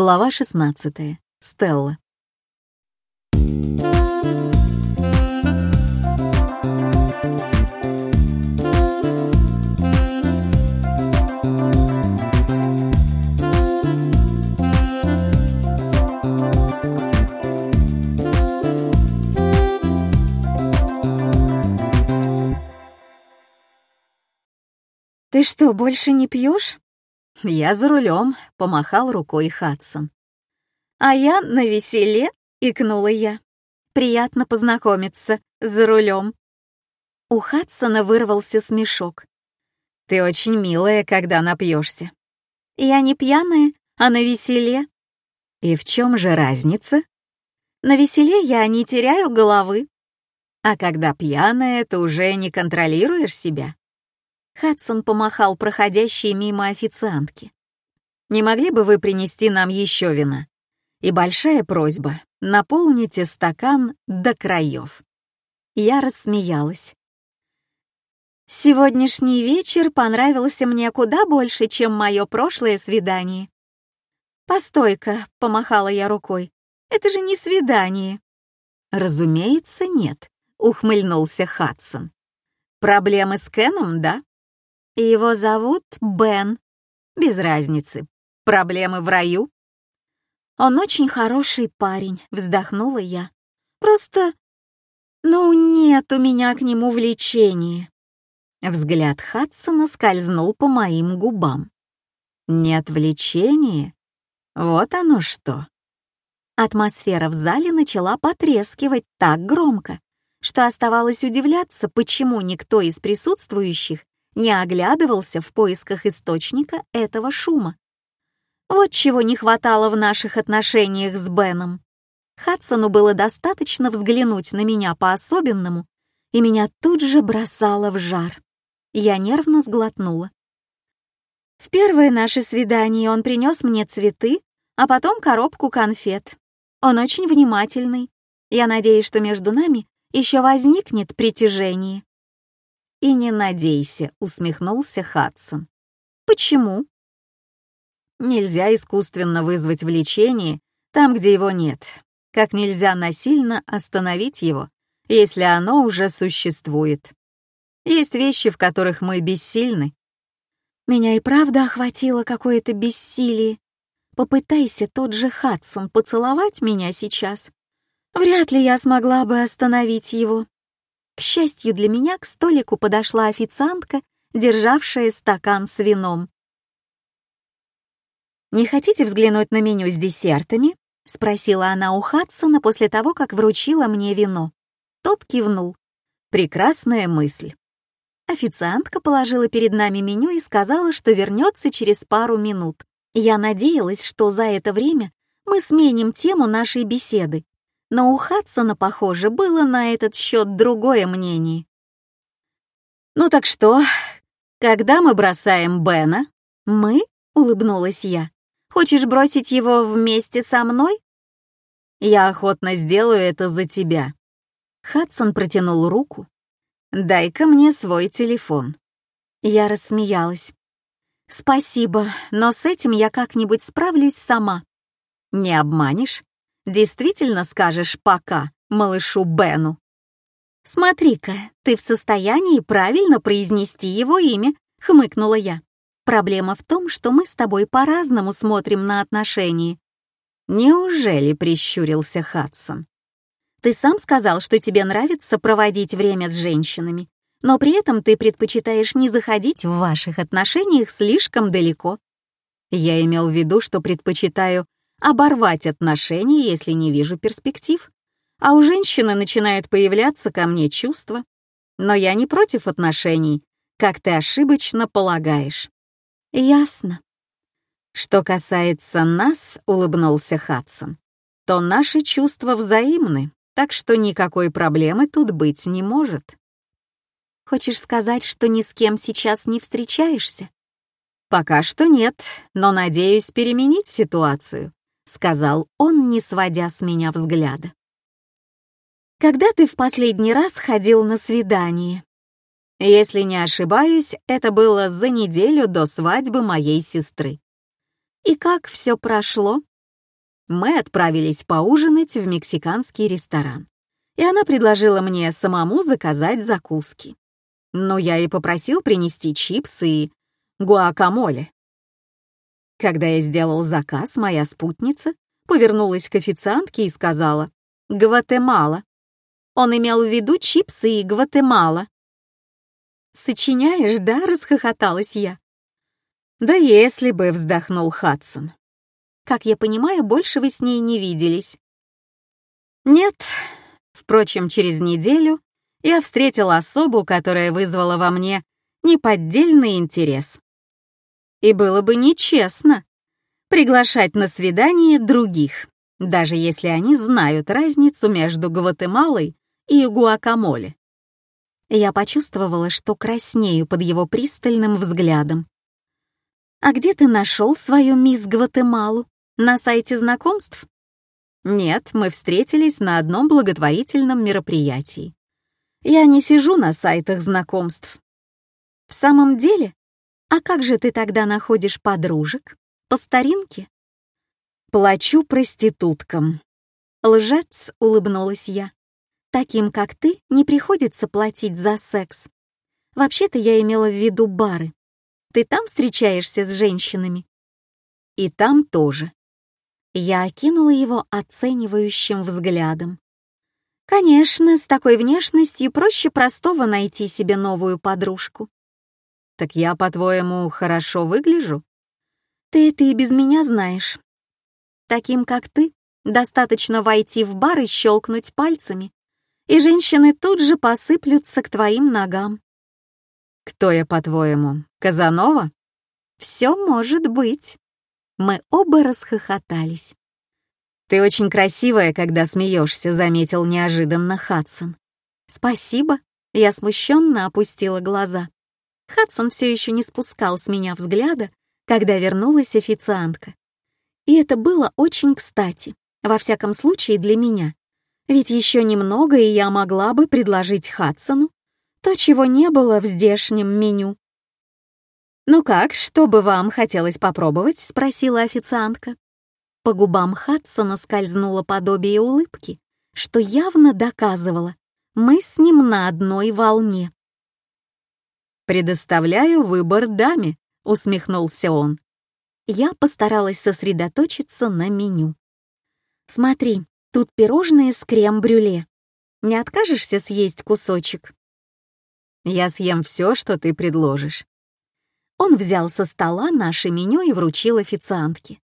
Глава 16. Стелла. «Ты что, больше не пьешь? Я за рулем, помахал рукой Хадсон. А я на веселе, икнула я. Приятно познакомиться за рулем. У Хадсона вырвался смешок. Ты очень милая, когда напьешься. Я не пьяная, а на веселе. И в чем же разница? На веселе я не теряю головы. А когда пьяная, ты уже не контролируешь себя. Хадсон помахал проходящей мимо официантки. «Не могли бы вы принести нам еще вина? И большая просьба — наполните стакан до краев». Я рассмеялась. Сегодняшний вечер понравился мне куда больше, чем мое прошлое свидание. «Постой-ка», — помахала я рукой, — «это же не свидание». «Разумеется, нет», — ухмыльнулся Хадсон. «Проблемы с Кеном, да?» Его зовут Бен. Без разницы. Проблемы в раю? Он очень хороший парень, вздохнула я. Просто... Ну, нет у меня к нему влечения. Взгляд Хадсона скользнул по моим губам. Нет влечения? Вот оно что. Атмосфера в зале начала потрескивать так громко, что оставалось удивляться, почему никто из присутствующих не оглядывался в поисках источника этого шума. Вот чего не хватало в наших отношениях с Беном. Хадсону было достаточно взглянуть на меня по-особенному, и меня тут же бросало в жар. Я нервно сглотнула. В первое наше свидание он принес мне цветы, а потом коробку конфет. Он очень внимательный. Я надеюсь, что между нами еще возникнет притяжение. «И не надейся», — усмехнулся Хадсон. «Почему?» Нельзя искусственно вызвать влечение там, где его нет, как нельзя насильно остановить его, если оно уже существует. Есть вещи, в которых мы бессильны. Меня и правда охватило какое-то бессилие. Попытайся тот же Хадсон поцеловать меня сейчас. Вряд ли я смогла бы остановить его. К счастью для меня, к столику подошла официантка, державшая стакан с вином. «Не хотите взглянуть на меню с десертами?» — спросила она у Хадсона после того, как вручила мне вино. Тот кивнул. «Прекрасная мысль». Официантка положила перед нами меню и сказала, что вернется через пару минут. Я надеялась, что за это время мы сменим тему нашей беседы, но у Хадсона, похоже, было на этот счет другое мнение. «Ну так что, когда мы бросаем Бена?» «Мы?» — улыбнулась я. «Хочешь бросить его вместе со мной?» «Я охотно сделаю это за тебя». Хадсон протянул руку. «Дай-ка мне свой телефон». Я рассмеялась. «Спасибо, но с этим я как-нибудь справлюсь сама». «Не обманешь?» Действительно скажешь «пока» малышу Бену? «Смотри-ка, ты в состоянии правильно произнести его имя», — хмыкнула я. «Проблема в том, что мы с тобой по-разному смотрим на отношения». «Неужели?» — прищурился Хадсон. «Ты сам сказал, что тебе нравится проводить время с женщинами, но при этом ты предпочитаешь не заходить в ваших отношениях слишком далеко». Я имел в виду, что предпочитаю оборвать отношения, если не вижу перспектив. А у женщины начинают появляться ко мне чувства. Но я не против отношений, как ты ошибочно полагаешь. Ясно. Что касается нас, улыбнулся Хадсон, то наши чувства взаимны, так что никакой проблемы тут быть не может. Хочешь сказать, что ни с кем сейчас не встречаешься? Пока что нет, но надеюсь переменить ситуацию. — сказал он, не сводя с меня взгляда. «Когда ты в последний раз ходил на свидание?» «Если не ошибаюсь, это было за неделю до свадьбы моей сестры». «И как все прошло?» Мы отправились поужинать в мексиканский ресторан, и она предложила мне самому заказать закуски. Но я и попросил принести чипсы и гуакамоле. Когда я сделал заказ, моя спутница повернулась к официантке и сказала «Гватемала». Он имел в виду чипсы и Гватемала. «Сочиняешь, да?» — расхохоталась я. «Да если бы», — вздохнул Хадсон. «Как я понимаю, больше вы с ней не виделись». «Нет». Впрочем, через неделю я встретила особу, которая вызвала во мне неподдельный интерес. И было бы нечестно приглашать на свидание других, даже если они знают разницу между Гватемалой и гуакамоле. Я почувствовала, что краснею под его пристальным взглядом. «А где ты нашел свою мисс Гватемалу? На сайте знакомств?» «Нет, мы встретились на одном благотворительном мероприятии. Я не сижу на сайтах знакомств». «В самом деле? А как же ты тогда находишь подружек? По старинке?» «Плачу проституткам». «Лжец», — улыбнулась я. «Таким, как ты, не приходится платить за секс. Вообще-то я имела в виду бары. Ты там встречаешься с женщинами?» «И там тоже». Я окинула его оценивающим взглядом. «Конечно, с такой внешностью проще простого найти себе новую подружку». «Так я, по-твоему, хорошо выгляжу?» «Ты это и без меня знаешь. Таким, как ты, достаточно войти в бар и щелкнуть пальцами, и женщины тут же посыплются к твоим ногам. Кто я, по-твоему, Казанова? Все может быть. Мы оба расхохотались. Ты очень красивая, когда смеешься, заметил неожиданно Хадсон. Спасибо. Я смущенно опустила глаза. Хадсон все еще не спускал с меня взгляда, когда вернулась официантка. И это было очень кстати, во всяком случае для меня. Ведь еще немного, и я могла бы предложить Хадсону то, чего не было в здешнем меню. «Ну как, что бы вам хотелось попробовать?» — спросила официантка. По губам Хадсона скользнуло подобие улыбки, что явно доказывало, мы с ним на одной волне. «Предоставляю выбор даме», — усмехнулся он. Я постаралась сосредоточиться на меню. «Смотри, тут пирожные с крем-брюле. Не откажешься съесть кусочек?» Я съем все, что ты предложишь». Он взял со стола наше меню и вручил официантке.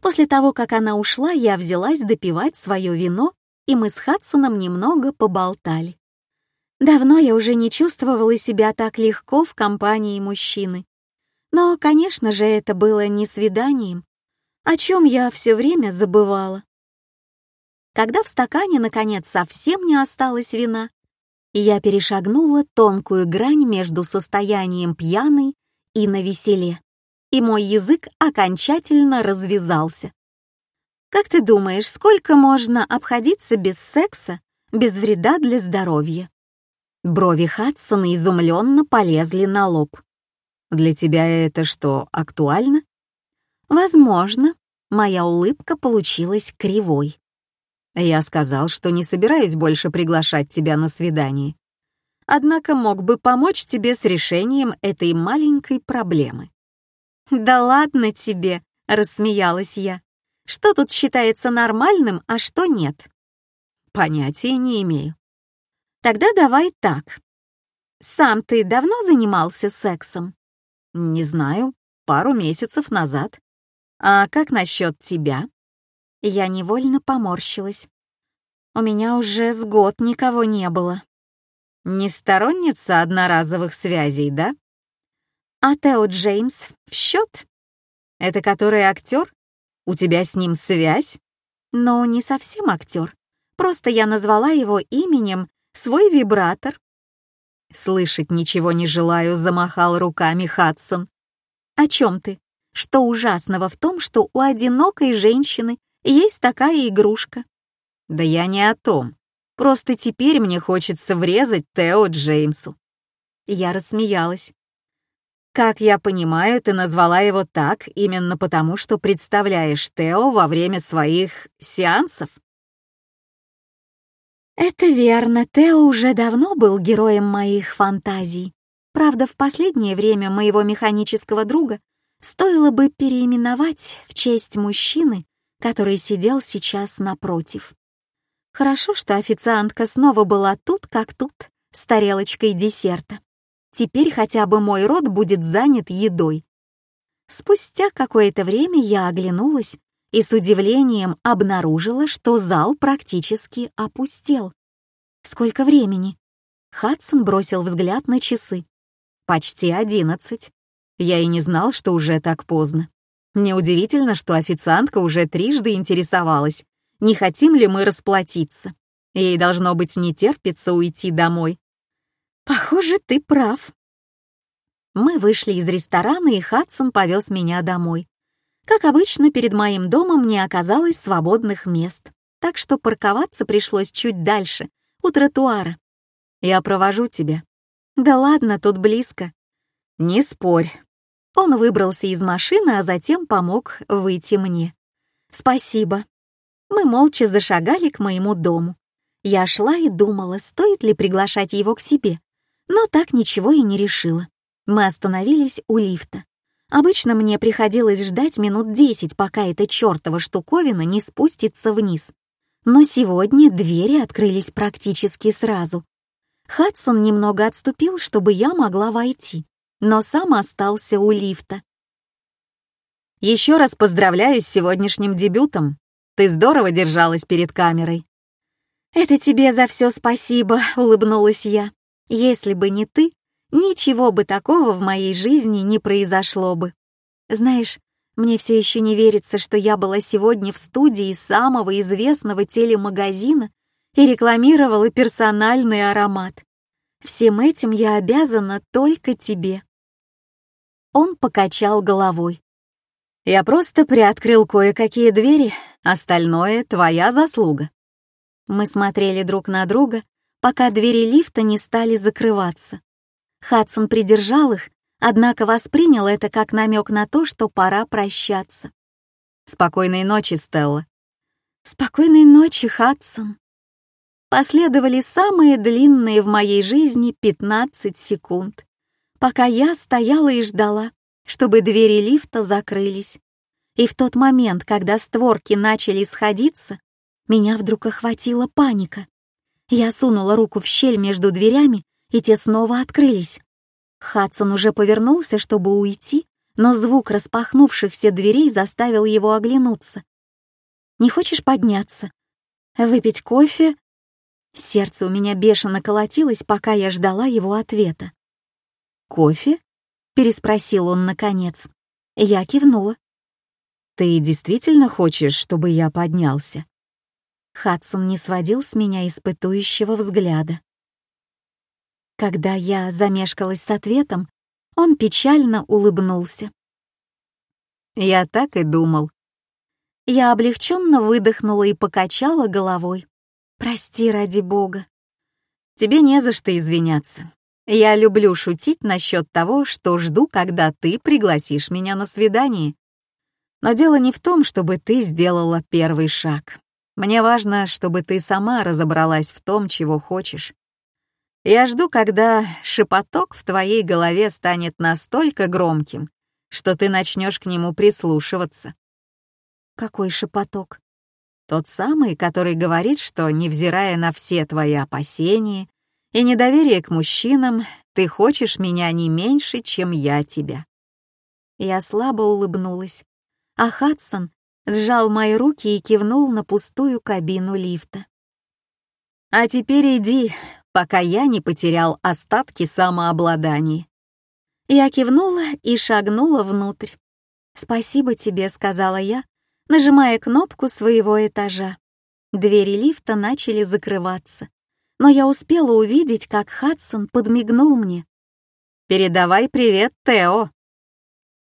После того, как она ушла, я взялась допивать свое вино, и мы с Хадсоном немного поболтали. Давно я уже не чувствовала себя так легко в компании мужчины. Но, конечно же, это было не свиданием, о чем я все время забывала. Когда в стакане, наконец, совсем не осталось вина, я перешагнула тонкую грань между состоянием пьяной и навеселе, и мой язык окончательно развязался. Как ты думаешь, сколько можно обходиться без секса, без вреда для здоровья? Брови Хадсона изумленно полезли на лоб. Для тебя это что, актуально? Возможно. Моя улыбка получилась кривой. Я сказал, что не собираюсь больше приглашать тебя на свидание. Однако мог бы помочь тебе с решением этой маленькой проблемы. «Да ладно тебе», — рассмеялась я. «Что тут считается нормальным, а что нет?» «Понятия не имею». «Тогда давай так. Сам ты давно занимался сексом?» «Не знаю, пару месяцев назад. А как насчет тебя?» Я невольно поморщилась. У меня уже с год никого не было. Не сторонница одноразовых связей, да? А Тео Джеймс в счет? Это который актер? У тебя с ним связь? Но не совсем актер. Просто я назвала его именем свой вибратор. Слышать ничего не желаю, замахал руками Хадсон. О чем ты? Что ужасного в том, что у одинокой женщины есть такая игрушка. Да я не о том. Просто теперь мне хочется врезать Тео Джеймсу. Я рассмеялась. Как я понимаю, ты назвала его так именно потому, что представляешь Тео во время своих сеансов? Это верно, Тео уже давно был героем моих фантазий. Правда, в последнее время моего механического друга стоило бы переименовать в честь мужчины, который сидел сейчас напротив. Хорошо, что официантка снова была тут как тут, с тарелочкой десерта. Теперь хотя бы мой рот будет занят едой. Спустя какое-то время я оглянулась и с удивлением обнаружила, что зал практически опустел. Сколько времени? Хадсон бросил взгляд на часы. Почти одиннадцать. Я и не знал, что уже так поздно. Неудивительно, что официантка уже трижды интересовалась, не хотим ли мы расплатиться. Ей должно быть не терпится уйти домой. Похоже, ты прав. Мы вышли из ресторана, и Хадсон повез меня домой. Как обычно, перед моим домом не оказалось свободных мест, так что парковаться пришлось чуть дальше, у тротуара. Я провожу тебя. Да ладно, тут близко. Не спорь. Он выбрался из машины, а затем помог выйти мне. Спасибо. Мы молча зашагали к моему дому. Я шла и думала, стоит ли приглашать его к себе, но так ничего и не решила. Мы остановились у лифта. Обычно мне приходилось ждать минут десять, пока эта чертова штуковина не спустится вниз. Но сегодня двери открылись практически сразу. Хадсон немного отступил, чтобы я могла войти, но сам остался у лифта. «Еще раз поздравляю с сегодняшним дебютом. Ты здорово держалась перед камерой». «Это тебе за все спасибо», — улыбнулась я. «Если бы не ты, ничего бы такого в моей жизни не произошло бы. Знаешь, мне все еще не верится, что я была сегодня в студии самого известного телемагазина и рекламировала персональный аромат. Всем этим я обязана только тебе. Он покачал головой. Я просто приоткрыл кое-какие двери, остальное — твоя заслуга. Мы смотрели друг на друга, пока двери лифта не стали закрываться. Хадсон придержал их, однако воспринял это как намек на то, что пора прощаться. «Спокойной ночи, Стелла». «Спокойной ночи, Хадсон». Последовали самые длинные в моей жизни 15 секунд, пока я стояла и ждала, чтобы двери лифта закрылись. И в тот момент, когда створки начали сходиться, меня вдруг охватила паника. Я сунула руку в щель между дверями и те снова открылись. Хадсон уже повернулся, чтобы уйти, но звук распахнувшихся дверей заставил его оглянуться. «Не хочешь подняться? Выпить кофе?» Сердце у меня бешено колотилось, пока я ждала его ответа. «Кофе?» — переспросил он наконец. Я кивнула. «Ты действительно хочешь, чтобы я поднялся?» Хадсон не сводил с меня испытующего взгляда. Когда я замешкалась с ответом, он печально улыбнулся. «Я так и думал». Я облегченно выдохнула и покачала головой. «Прости ради бога». «Тебе не за что извиняться. Я люблю шутить насчет того, что жду, когда ты пригласишь меня на свидание. Но дело не в том, чтобы ты сделала первый шаг. Мне важно, чтобы ты сама разобралась в том, чего хочешь. Я жду, когда шепоток в твоей голове станет настолько громким, что ты начнешь к нему прислушиваться. Какой шепоток? Тот самый, который говорит, что, невзирая на все твои опасения и недоверие к мужчинам, ты хочешь меня не меньше, чем я тебя. Я слабо улыбнулась, а Хадсон сжал мои руки и кивнул на пустую кабину лифта. «А теперь иди, пока я не потерял остатки самообладания. Я кивнула и шагнула внутрь. «Спасибо тебе», — сказала я, нажимая кнопку своего этажа. Двери лифта начали закрываться, но я успела увидеть, как Хадсон подмигнул мне. «Передавай привет, Тео»,